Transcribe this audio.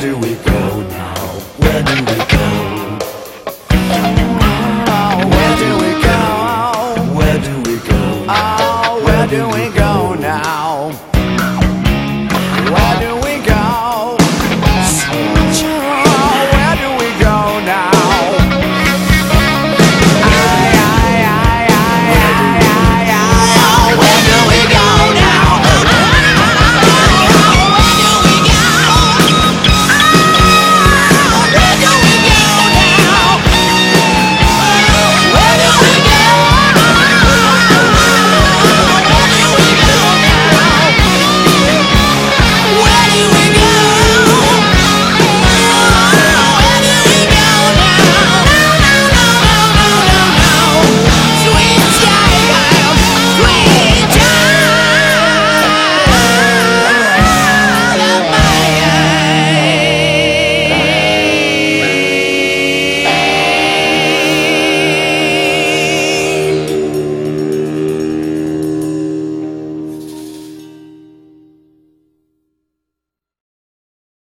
do we go now? Where do we go? Where do we go? Where do we go? Where do we go?